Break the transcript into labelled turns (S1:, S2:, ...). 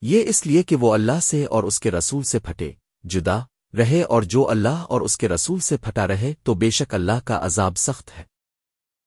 S1: یہ اس لیے کہ وہ اللہ سے اور اس کے رسول سے پھٹے، جدا رہے اور جو اللہ اور اس کے رسول سے پھٹا رہے تو بے شک اللہ کا عذاب سخت ہے۔